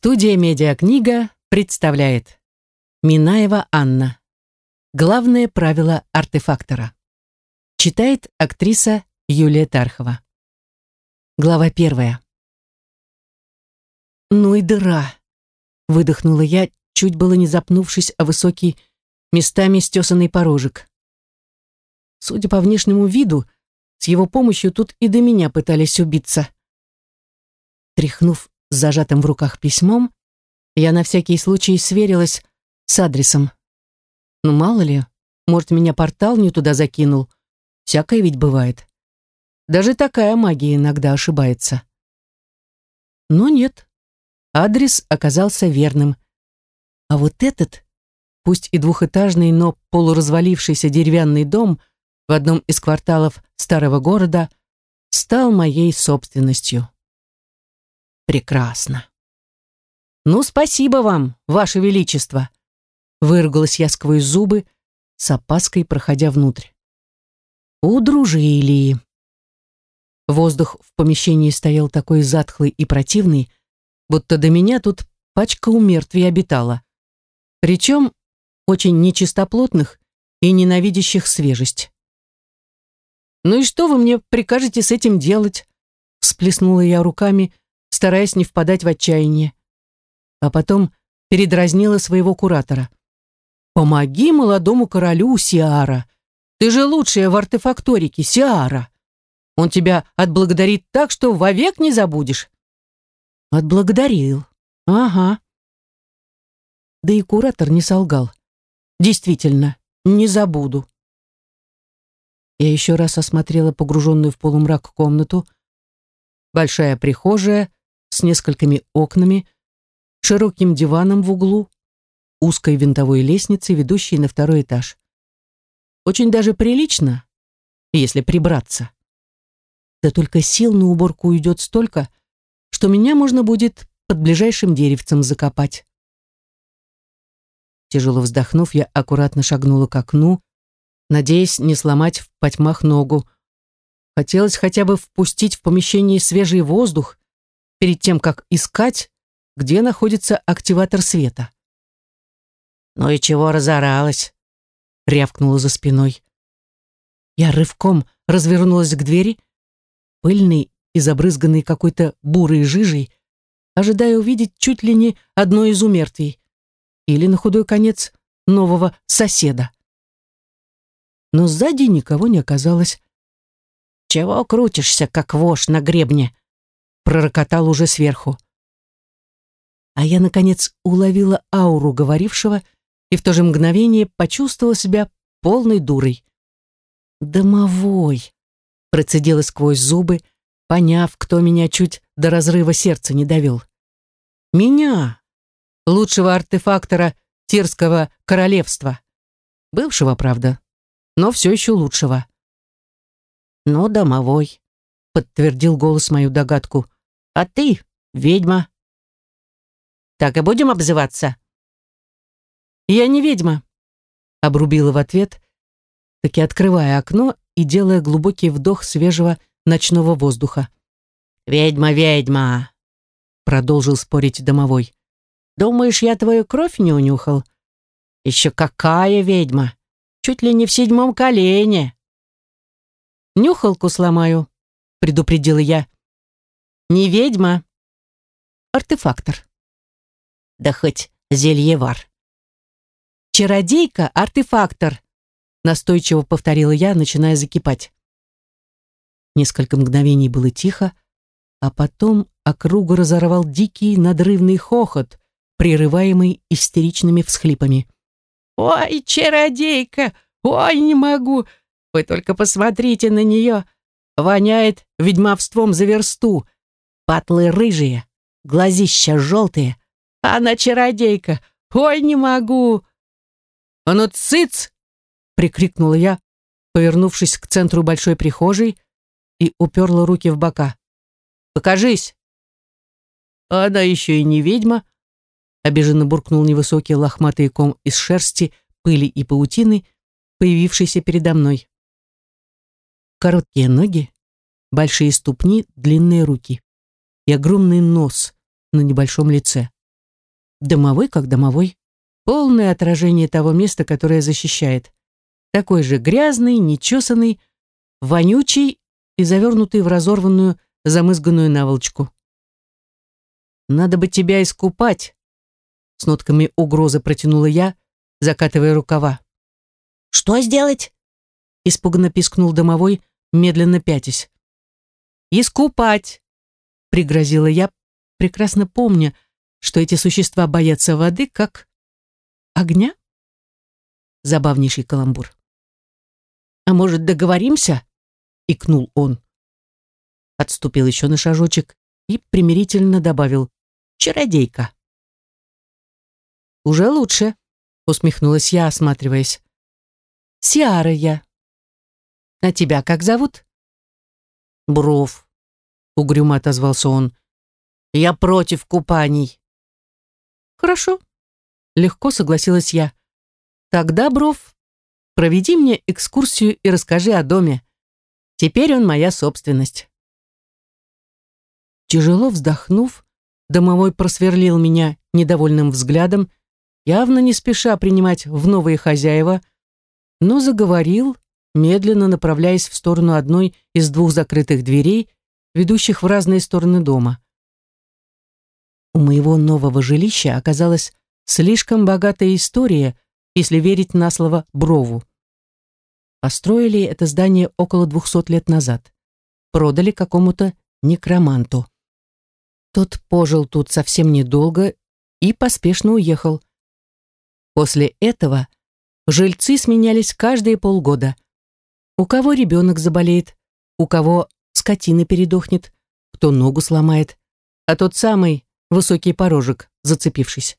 Студия «Медиакнига» представляет Минаева Анна. Главное правило артефактора. Читает актриса Юлия Тархова. Глава первая. «Ну и дыра!» — выдохнула я, чуть было не запнувшись о высокий, местами стесанный порожек. Судя по внешнему виду, с его помощью тут и до меня пытались убиться. Тряхнув с зажатым в руках письмом, я на всякий случай сверилась с адресом. Ну, мало ли, может, меня портал не туда закинул. Всякое ведь бывает. Даже такая магия иногда ошибается. Но нет, адрес оказался верным. А вот этот, пусть и двухэтажный, но полуразвалившийся деревянный дом в одном из кварталов старого города, стал моей собственностью. Прекрасно. «Ну, спасибо вам, Ваше Величество!» Выругалась я сквозь зубы, с опаской проходя внутрь. «Удружили!» Воздух в помещении стоял такой затхлый и противный, будто до меня тут пачка у мертвей обитала. Причем очень нечистоплотных и ненавидящих свежесть. «Ну и что вы мне прикажете с этим делать?» всплеснула я руками, стараясь не впадать в отчаяние. А потом передразнила своего куратора. «Помоги молодому королю, Сиара! Ты же лучшая в артефакторике, Сиара! Он тебя отблагодарит так, что вовек не забудешь!» «Отблагодарил. Ага». Да и куратор не солгал. «Действительно, не забуду». Я еще раз осмотрела погруженную в полумрак комнату. Большая прихожая, с несколькими окнами, широким диваном в углу, узкой винтовой лестницей, ведущей на второй этаж. Очень даже прилично, если прибраться. Да только сил на уборку уйдет столько, что меня можно будет под ближайшим деревцем закопать. Тяжело вздохнув, я аккуратно шагнула к окну, надеясь не сломать в потьмах ногу. Хотелось хотя бы впустить в помещение свежий воздух, перед тем, как искать, где находится активатор света. «Ну и чего разоралась?» — рявкнула за спиной. Я рывком развернулась к двери, пыльный и забрызганный какой-то бурой жижей, ожидая увидеть чуть ли не одно из умертвий или, на худой конец, нового соседа. Но сзади никого не оказалось. «Чего крутишься, как вошь на гребне?» пророкотал уже сверху. А я, наконец, уловила ауру говорившего и в то же мгновение почувствовала себя полной дурой. «Домовой!» — процедила сквозь зубы, поняв, кто меня чуть до разрыва сердца не довел. «Меня!» лучшего артефактора Тирского королевства. Бывшего, правда, но все еще лучшего. «Но домовой», — подтвердил голос мою догадку. А ты — ведьма. Так и будем обзываться?» «Я не ведьма», — обрубила в ответ, таки открывая окно и делая глубокий вдох свежего ночного воздуха. «Ведьма, ведьма!» — продолжил спорить домовой. «Думаешь, я твою кровь не унюхал? Еще какая ведьма! Чуть ли не в седьмом колене!» «Нюхалку сломаю», — предупредил я. Не ведьма. Артефактор. Да хоть зельевар. Чародейка, артефактор, настойчиво повторила я, начиная закипать. Несколько мгновений было тихо, а потом округу разорвал дикий надрывный хохот, прерываемый истеричными всхлипами. «Ой, чародейка! Ой, не могу! Вы только посмотрите на нее! Воняет ведьмовством за версту! Патлы рыжие, глазища желтые. Она чародейка. Ой, не могу. А ну цыц! Прикрикнула я, повернувшись к центру большой прихожей и уперла руки в бока. Покажись. Она еще и не ведьма. Обиженно буркнул невысокий лохматый ком из шерсти, пыли и паутины, появившийся передо мной. Короткие ноги, большие ступни, длинные руки и огромный нос на небольшом лице. Домовой как домовой. Полное отражение того места, которое защищает. Такой же грязный, нечесанный, вонючий и завернутый в разорванную, замызганную наволочку. «Надо бы тебя искупать!» С нотками угрозы протянула я, закатывая рукава. «Что сделать?» Испуганно пискнул домовой, медленно пятясь. «Искупать!» пригрозила я, прекрасно помня, что эти существа боятся воды, как огня? Забавнейший каламбур. «А может, договоримся?» — икнул он. Отступил еще на шажочек и примирительно добавил «Чародейка». «Уже лучше», — усмехнулась я, осматриваясь. «Сиара я». «А тебя как зовут?» «Бров», угрюмо отозвался он. Я против купаний. Хорошо, легко согласилась я. Тогда, Бров, проведи мне экскурсию и расскажи о доме. Теперь он моя собственность. Тяжело вздохнув, домовой просверлил меня недовольным взглядом, явно не спеша принимать в новые хозяева, но заговорил, медленно направляясь в сторону одной из двух закрытых дверей, ведущих в разные стороны дома. У моего нового жилища оказалась слишком богатая история, если верить на слово «брову». Построили это здание около 200 лет назад. Продали какому-то некроманту. Тот пожил тут совсем недолго и поспешно уехал. После этого жильцы сменялись каждые полгода. У кого ребенок заболеет, у кого скотина передохнет, кто ногу сломает, а тот самый высокий порожек, зацепившись.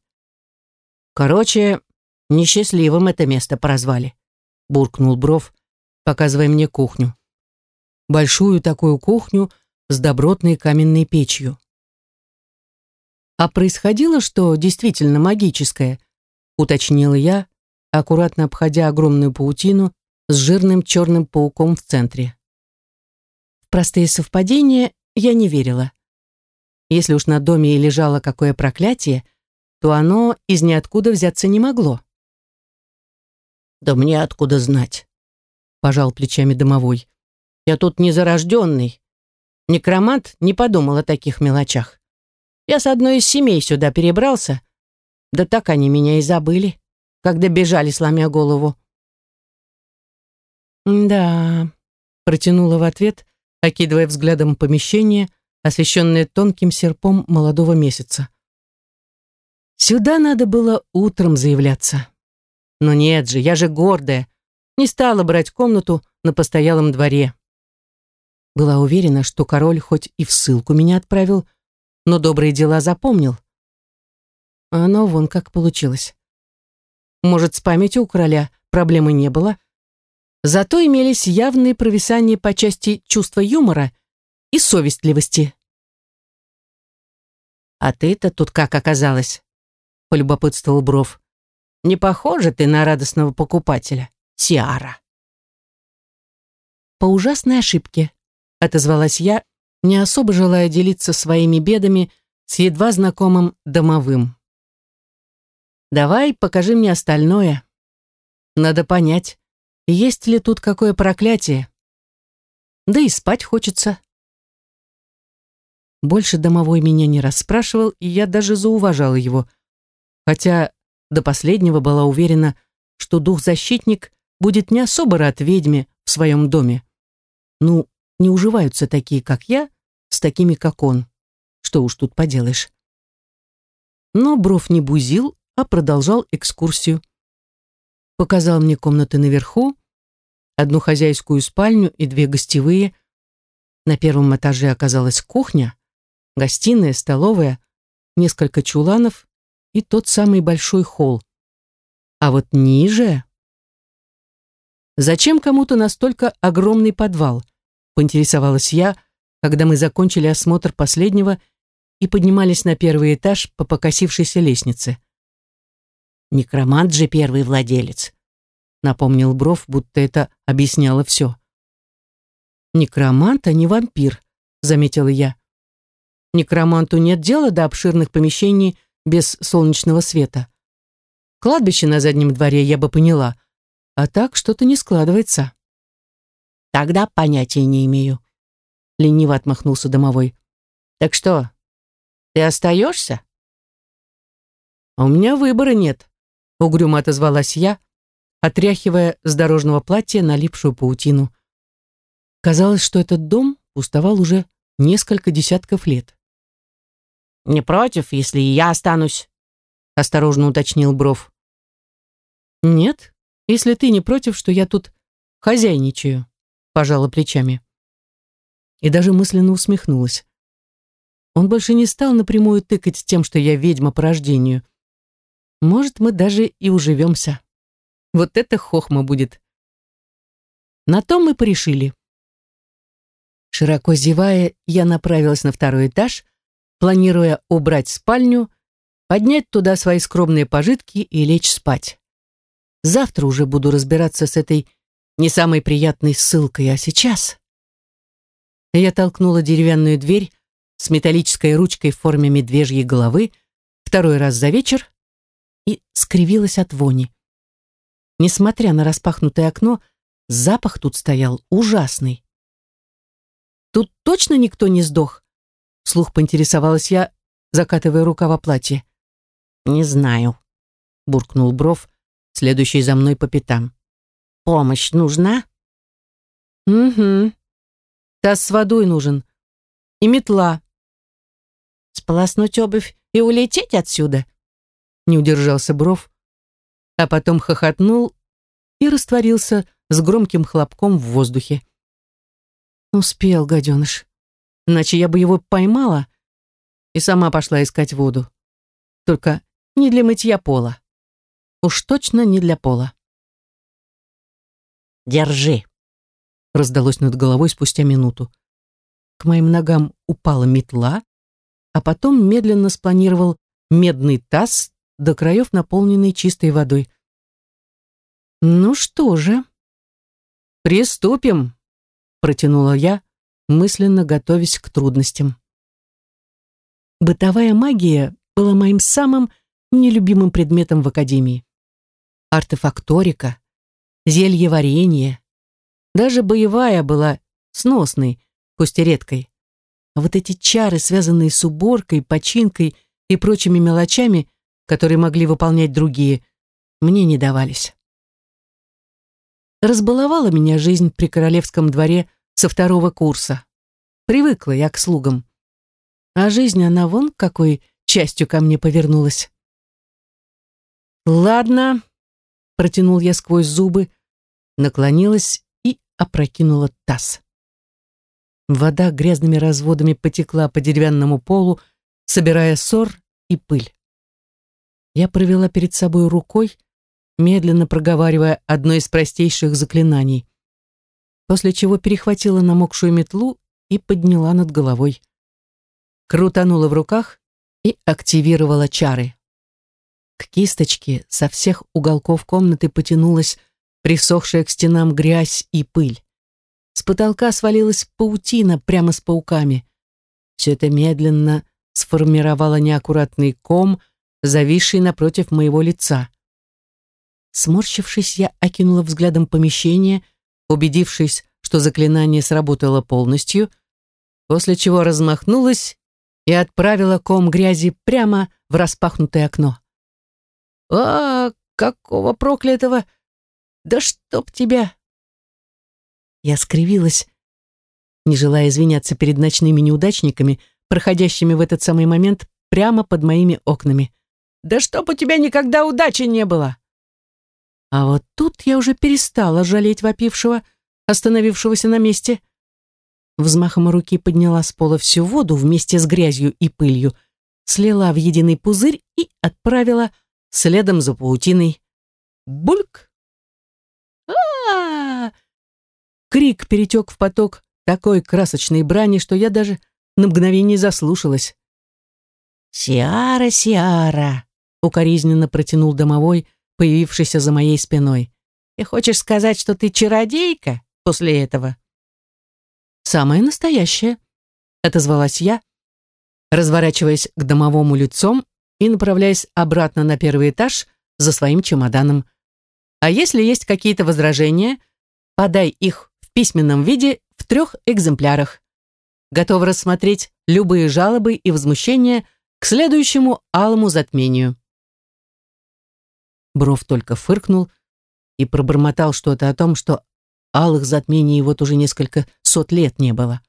Короче, несчастливым это место прозвали, буркнул Бров, показывая мне кухню. Большую такую кухню с добротной каменной печью. А происходило что действительно магическое, уточнил я, аккуратно обходя огромную паутину с жирным черным пауком в центре простые совпадения я не верила. Если уж на доме и лежало какое проклятие, то оно из ниоткуда взяться не могло. «Да мне откуда знать?» — пожал плечами домовой. «Я тут не зарожденный. Некромант не подумал о таких мелочах. Я с одной из семей сюда перебрался, да так они меня и забыли, когда бежали, сломя голову». «Да», — протянула в ответ, окидывая взглядом помещение, освещенное тонким серпом молодого месяца. Сюда надо было утром заявляться. Но нет же, я же гордая. Не стала брать комнату на постоялом дворе. Была уверена, что король хоть и в ссылку меня отправил, но добрые дела запомнил. А оно вон как получилось. Может, с памятью у короля проблемы не было, Зато имелись явные провисания по части чувства юмора и совестливости. «А ты-то тут как оказалась?» — полюбопытствовал Бров. «Не похожа ты на радостного покупателя, Сиара. «По ужасной ошибке», — отозвалась я, не особо желая делиться своими бедами с едва знакомым домовым. «Давай покажи мне остальное. Надо понять, есть ли тут какое проклятие? Да и спать хочется. Больше домовой меня не расспрашивал, и я даже зауважала его, хотя до последнего была уверена, что дух-защитник будет не особо рад ведьме в своем доме. Ну, не уживаются такие, как я, с такими, как он. Что уж тут поделаешь. Но Бров не бузил, а продолжал экскурсию. Показал мне комнаты наверху, одну хозяйскую спальню и две гостевые. На первом этаже оказалась кухня, гостиная, столовая, несколько чуланов и тот самый большой холл. А вот ниже... «Зачем кому-то настолько огромный подвал?» — поинтересовалась я, когда мы закончили осмотр последнего и поднимались на первый этаж по покосившейся лестнице. Некромант же первый владелец напомнил Бров, будто это объясняло все. «Некромант, а не вампир», — заметила я. «Некроманту нет дела до обширных помещений без солнечного света. Кладбище на заднем дворе я бы поняла, а так что-то не складывается». «Тогда понятия не имею», — лениво отмахнулся домовой. «Так что, ты остаешься?» «А У меня выбора нет», — угрюмо отозвалась я, отряхивая с дорожного платья налипшую паутину. Казалось, что этот дом пустовал уже несколько десятков лет. «Не против, если и я останусь?» — осторожно уточнил Бров. «Нет, если ты не против, что я тут хозяйничаю», — пожала плечами. И даже мысленно усмехнулась. Он больше не стал напрямую тыкать тем, что я ведьма по рождению. Может, мы даже и уживемся. Вот это хохма будет. На том мы порешили. Широко зевая, я направилась на второй этаж, планируя убрать спальню, поднять туда свои скромные пожитки и лечь спать. Завтра уже буду разбираться с этой не самой приятной ссылкой, а сейчас... Я толкнула деревянную дверь с металлической ручкой в форме медвежьей головы второй раз за вечер и скривилась от вони. Несмотря на распахнутое окно, запах тут стоял ужасный. «Тут точно никто не сдох?» — Слух поинтересовалась я, закатывая рукава платье. «Не знаю», — буркнул Бров, следующий за мной по пятам. «Помощь нужна?» «Угу. Таз с водой нужен. И метла». «Сполоснуть обувь и улететь отсюда?» — не удержался Бров, а потом хохотнул и растворился с громким хлопком в воздухе. Успел, гаденыш. Иначе я бы его поймала и сама пошла искать воду. Только не для мытья пола. Уж точно не для пола. «Держи!» — раздалось над головой спустя минуту. К моим ногам упала метла, а потом медленно спланировал медный таз, до краев наполненный чистой водой. «Ну что же?» «Приступим!» — протянула я, мысленно готовясь к трудностям. Бытовая магия была моим самым нелюбимым предметом в академии. Артефакторика, зелье варенье, даже боевая была сносной, пусть и редкой. А вот эти чары, связанные с уборкой, починкой и прочими мелочами, которые могли выполнять другие, мне не давались. Разбаловала меня жизнь при королевском дворе со второго курса. Привыкла я к слугам. А жизнь она вон какой частью ко мне повернулась. «Ладно», — протянул я сквозь зубы, наклонилась и опрокинула таз. Вода грязными разводами потекла по деревянному полу, собирая сор и пыль. Я провела перед собой рукой, медленно проговаривая одно из простейших заклинаний, после чего перехватила намокшую метлу и подняла над головой. Крутанула в руках и активировала чары. К кисточке со всех уголков комнаты потянулась присохшая к стенам грязь и пыль. С потолка свалилась паутина прямо с пауками. Все это медленно сформировало неаккуратный ком, зависший напротив моего лица. Сморщившись, я окинула взглядом помещение, убедившись, что заклинание сработало полностью, после чего размахнулась и отправила ком грязи прямо в распахнутое окно. «А, какого проклятого! Да чтоб тебя!» Я скривилась, не желая извиняться перед ночными неудачниками, проходящими в этот самый момент прямо под моими окнами. Да чтоб у тебя никогда удачи не было!» А вот тут я уже перестала жалеть вопившего, остановившегося на месте. Взмахом руки подняла с пола всю воду вместе с грязью и пылью, слила в единый пузырь и отправила следом за паутиной. Бульк! а, -а, -а, Крик перетек в поток такой красочной брани, что я даже на мгновение заслушалась. «Сиара, Сиара!» укоризненно протянул домовой, появившийся за моей спиной. «И хочешь сказать, что ты чародейка после этого?» «Самое настоящее», — отозвалась я, разворачиваясь к домовому лицом и направляясь обратно на первый этаж за своим чемоданом. «А если есть какие-то возражения, подай их в письменном виде в трех экземплярах. Готова рассмотреть любые жалобы и возмущения к следующему алому затмению». Бров только фыркнул и пробормотал что-то о том, что алых затмений вот уже несколько сот лет не было.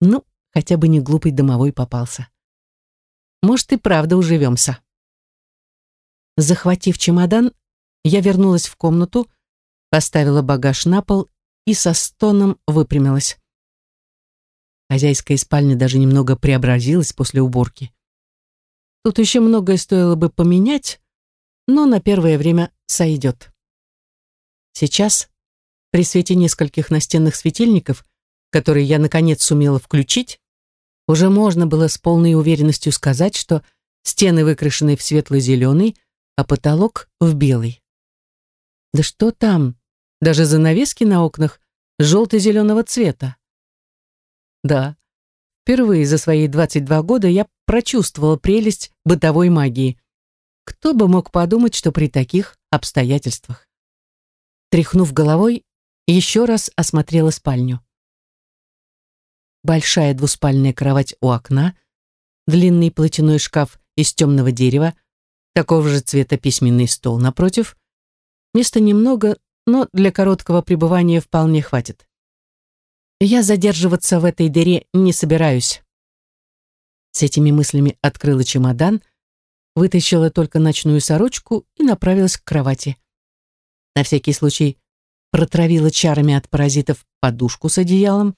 Ну, хотя бы не глупый домовой попался. Может, и правда уживемся. Захватив чемодан, я вернулась в комнату, поставила багаж на пол и со стоном выпрямилась. Хозяйская спальня даже немного преобразилась после уборки. Тут еще многое стоило бы поменять, но на первое время сойдет. Сейчас, при свете нескольких настенных светильников, которые я наконец сумела включить, уже можно было с полной уверенностью сказать, что стены выкрашены в светло-зеленый, а потолок в белый. Да что там? Даже занавески на окнах желто-зеленого цвета. Да, впервые за свои 22 года я прочувствовала прелесть бытовой магии – кто бы мог подумать, что при таких обстоятельствах? Тряхнув головой, еще раз осмотрела спальню. Большая двуспальная кровать у окна, длинный платяной шкаф из темного дерева, такого же цвета письменный стол напротив. Места немного, но для короткого пребывания вполне хватит. Я задерживаться в этой дыре не собираюсь. С этими мыслями открыла чемодан — вытащила только ночную сорочку и направилась к кровати. На всякий случай протравила чарами от паразитов подушку с одеялом,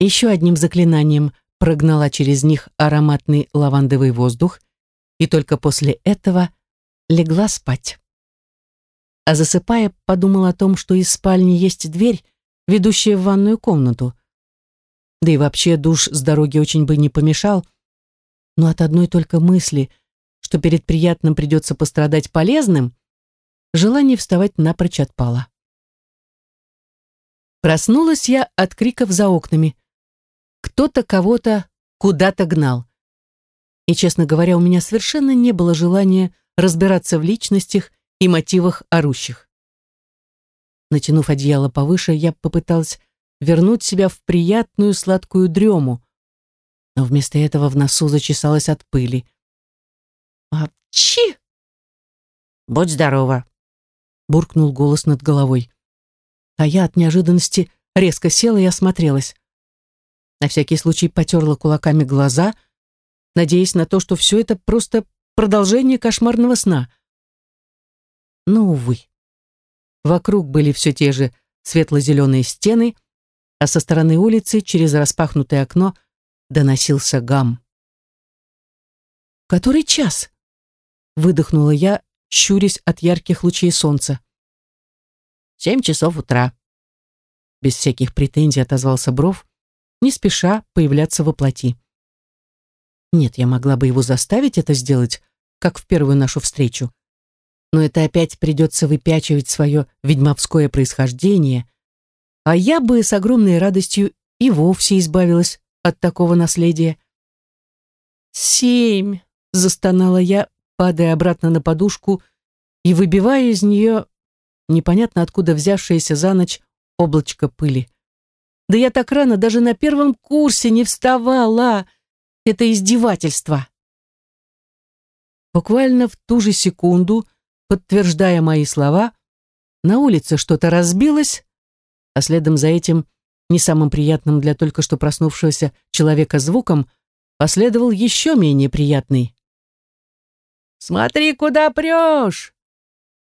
еще одним заклинанием прогнала через них ароматный лавандовый воздух и только после этого легла спать. А засыпая, подумала о том, что из спальни есть дверь, ведущая в ванную комнату. Да и вообще душ с дороги очень бы не помешал, но от одной только мысли — что перед приятным придется пострадать полезным, желание вставать напрочь отпало. Проснулась я от криков за окнами. Кто-то кого-то куда-то гнал. И, честно говоря, у меня совершенно не было желания разбираться в личностях и мотивах орущих. Натянув одеяло повыше, я попыталась вернуть себя в приятную сладкую дрему, но вместо этого в носу зачесалась от пыли. «Апчи!» «Будь здорова!» — буркнул голос над головой. А я от неожиданности резко села и осмотрелась. На всякий случай потерла кулаками глаза, надеясь на то, что все это просто продолжение кошмарного сна. Но, увы. Вокруг были все те же светло-зеленые стены, а со стороны улицы через распахнутое окно доносился гам. «Который час?» выдохнула я, щурясь от ярких лучей солнца. «Семь часов утра». Без всяких претензий отозвался Бров, не спеша появляться во плоти. Нет, я могла бы его заставить это сделать, как в первую нашу встречу. Но это опять придется выпячивать свое ведьмовское происхождение. А я бы с огромной радостью и вовсе избавилась от такого наследия. «Семь!» — застонала я, падая обратно на подушку и выбивая из нее непонятно откуда взявшееся за ночь облачко пыли. «Да я так рано даже на первом курсе не вставала! Это издевательство!» Буквально в ту же секунду, подтверждая мои слова, на улице что-то разбилось, а следом за этим, не самым приятным для только что проснувшегося человека звуком, последовал еще менее приятный. «Смотри, куда прешь!»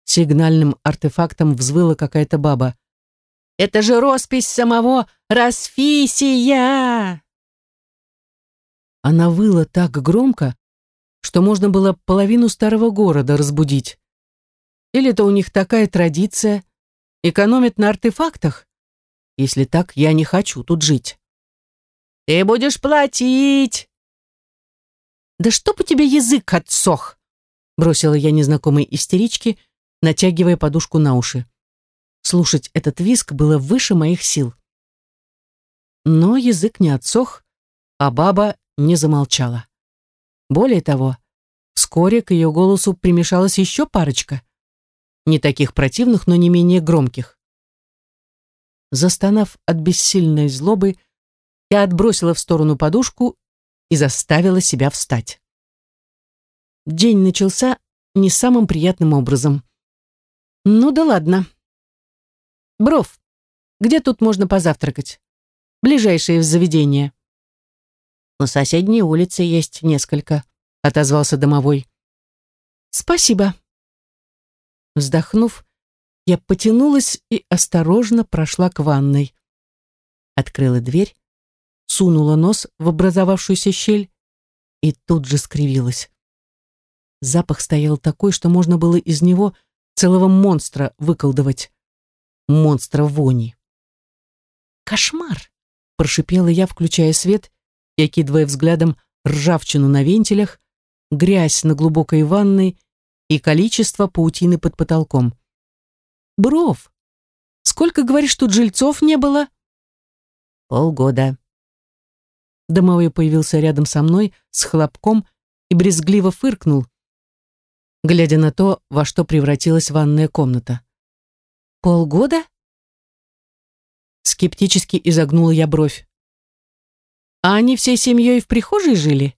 Сигнальным артефактом взвыла какая-то баба. «Это же роспись самого Расфисия!» Она выла так громко, что можно было половину старого города разбудить. Или это у них такая традиция — экономят на артефактах? Если так, я не хочу тут жить. «Ты будешь платить!» «Да чтоб у тебя язык отсох!» бросила я незнакомой истеричке, натягивая подушку на уши. Слушать этот виск было выше моих сил. Но язык не отсох, а баба не замолчала. Более того, вскоре к ее голосу примешалась еще парочка. Не таких противных, но не менее громких. Застонав от бессильной злобы, я отбросила в сторону подушку и заставила себя встать. День начался не самым приятным образом. Ну да ладно. Бров, где тут можно позавтракать? Ближайшее заведение. На соседней улице есть несколько, отозвался домовой. Спасибо. Вздохнув, я потянулась и осторожно прошла к ванной. Открыла дверь, сунула нос в образовавшуюся щель и тут же скривилась. Запах стоял такой, что можно было из него целого монстра выколдовать. Монстра вони. «Кошмар!» — прошипела я, включая свет и окидывая взглядом ржавчину на вентилях, грязь на глубокой ванной и количество паутины под потолком. «Бров! Сколько, говоришь, тут жильцов не было?» «Полгода». Домовой появился рядом со мной с хлопком и брезгливо фыркнул, глядя на то, во что превратилась ванная комната. «Полгода?» Скептически изогнула я бровь. «А они всей семьей в прихожей жили?»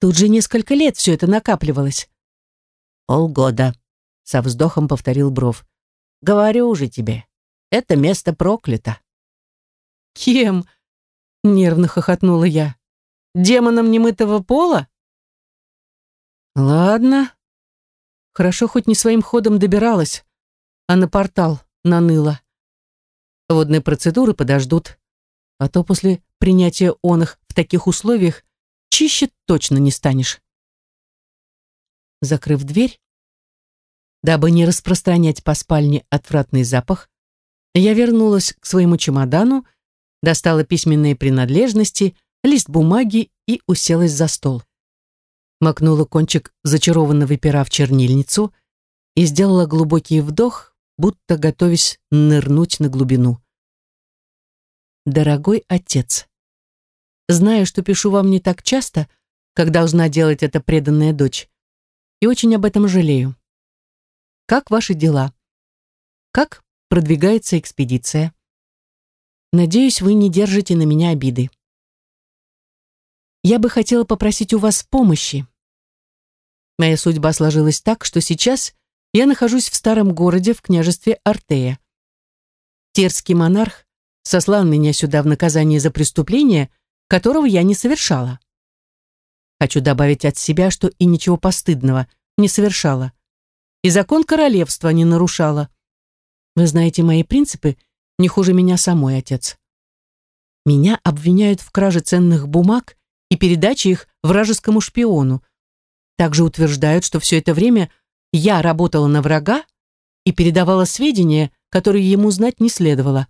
Тут же несколько лет все это накапливалось. «Полгода», — со вздохом повторил Бров. «Говорю уже тебе, это место проклято». «Кем?» — нервно хохотнула я. «Демоном немытого пола?» «Ладно», Хорошо хоть не своим ходом добиралась, а на портал наныла. Водные процедуры подождут, а то после принятия он в таких условиях чище точно не станешь. Закрыв дверь, дабы не распространять по спальне отвратный запах, я вернулась к своему чемодану, достала письменные принадлежности, лист бумаги и уселась за стол макнула кончик зачарованного пера в чернильницу и сделала глубокий вдох, будто готовясь нырнуть на глубину. «Дорогой отец, знаю, что пишу вам не так часто, как должна делать эта преданная дочь, и очень об этом жалею. Как ваши дела? Как продвигается экспедиция? Надеюсь, вы не держите на меня обиды. Я бы хотела попросить у вас помощи. Моя судьба сложилась так, что сейчас я нахожусь в старом городе в княжестве Артея. Терский монарх сослал меня сюда в наказание за преступление, которого я не совершала. Хочу добавить от себя, что и ничего постыдного не совершала. И закон королевства не нарушала. Вы знаете мои принципы, не хуже меня самой, отец. Меня обвиняют в краже ценных бумаг и передаче их вражескому шпиону, также утверждают, что все это время я работала на врага и передавала сведения, которые ему знать не следовало.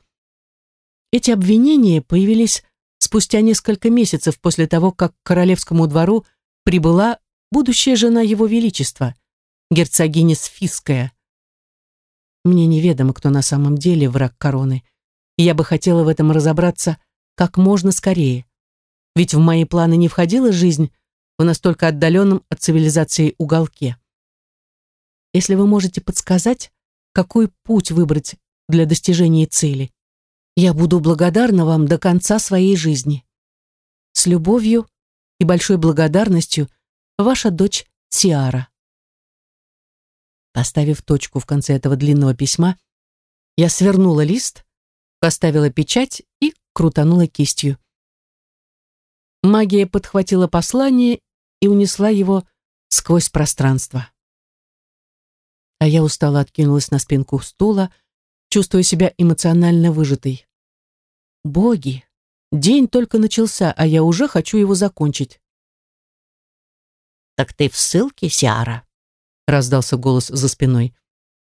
Эти обвинения появились спустя несколько месяцев после того, как к королевскому двору прибыла будущая жена его величества, герцогиня Сфиская. Мне неведомо, кто на самом деле враг короны, и я бы хотела в этом разобраться как можно скорее. Ведь в мои планы не входила жизнь в настолько отдаленном от цивилизации уголке. Если вы можете подсказать, какой путь выбрать для достижения цели, я буду благодарна вам до конца своей жизни. С любовью и большой благодарностью ваша дочь Тиара. Поставив точку в конце этого длинного письма, я свернула лист, поставила печать и крутанула кистью. Магия подхватила послание и унесла его сквозь пространство. А я устало откинулась на спинку стула, чувствуя себя эмоционально выжатой. Боги, день только начался, а я уже хочу его закончить. «Так ты в ссылке, Сиара?» — раздался голос за спиной.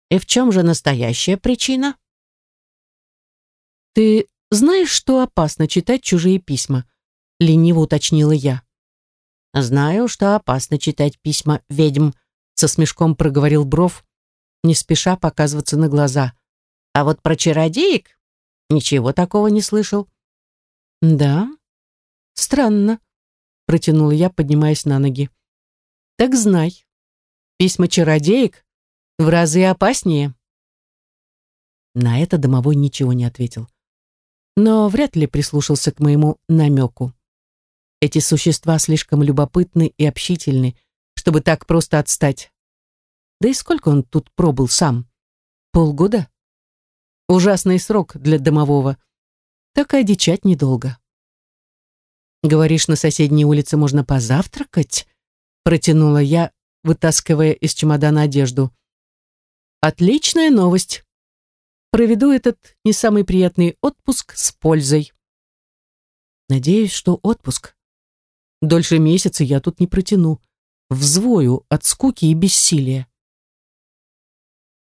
«И в чем же настоящая причина?» «Ты знаешь, что опасно читать чужие письма?» — лениво уточнила я. «Знаю, что опасно читать письма ведьм», — со смешком проговорил Бров, не спеша показываться на глаза. «А вот про чародеек ничего такого не слышал». «Да? Странно», — Протянул я, поднимаясь на ноги. «Так знай, письма чародеек в разы опаснее». На это домовой ничего не ответил, но вряд ли прислушался к моему намеку. Эти существа слишком любопытны и общительны, чтобы так просто отстать. Да и сколько он тут пробыл сам? Полгода? Ужасный срок для домового. Так и одичать недолго. «Говоришь, на соседней улице можно позавтракать?» Протянула я, вытаскивая из чемодана одежду. «Отличная новость. Проведу этот не самый приятный отпуск с пользой». «Надеюсь, что отпуск», Дольше месяца я тут не протяну. Взвою от скуки и бессилия.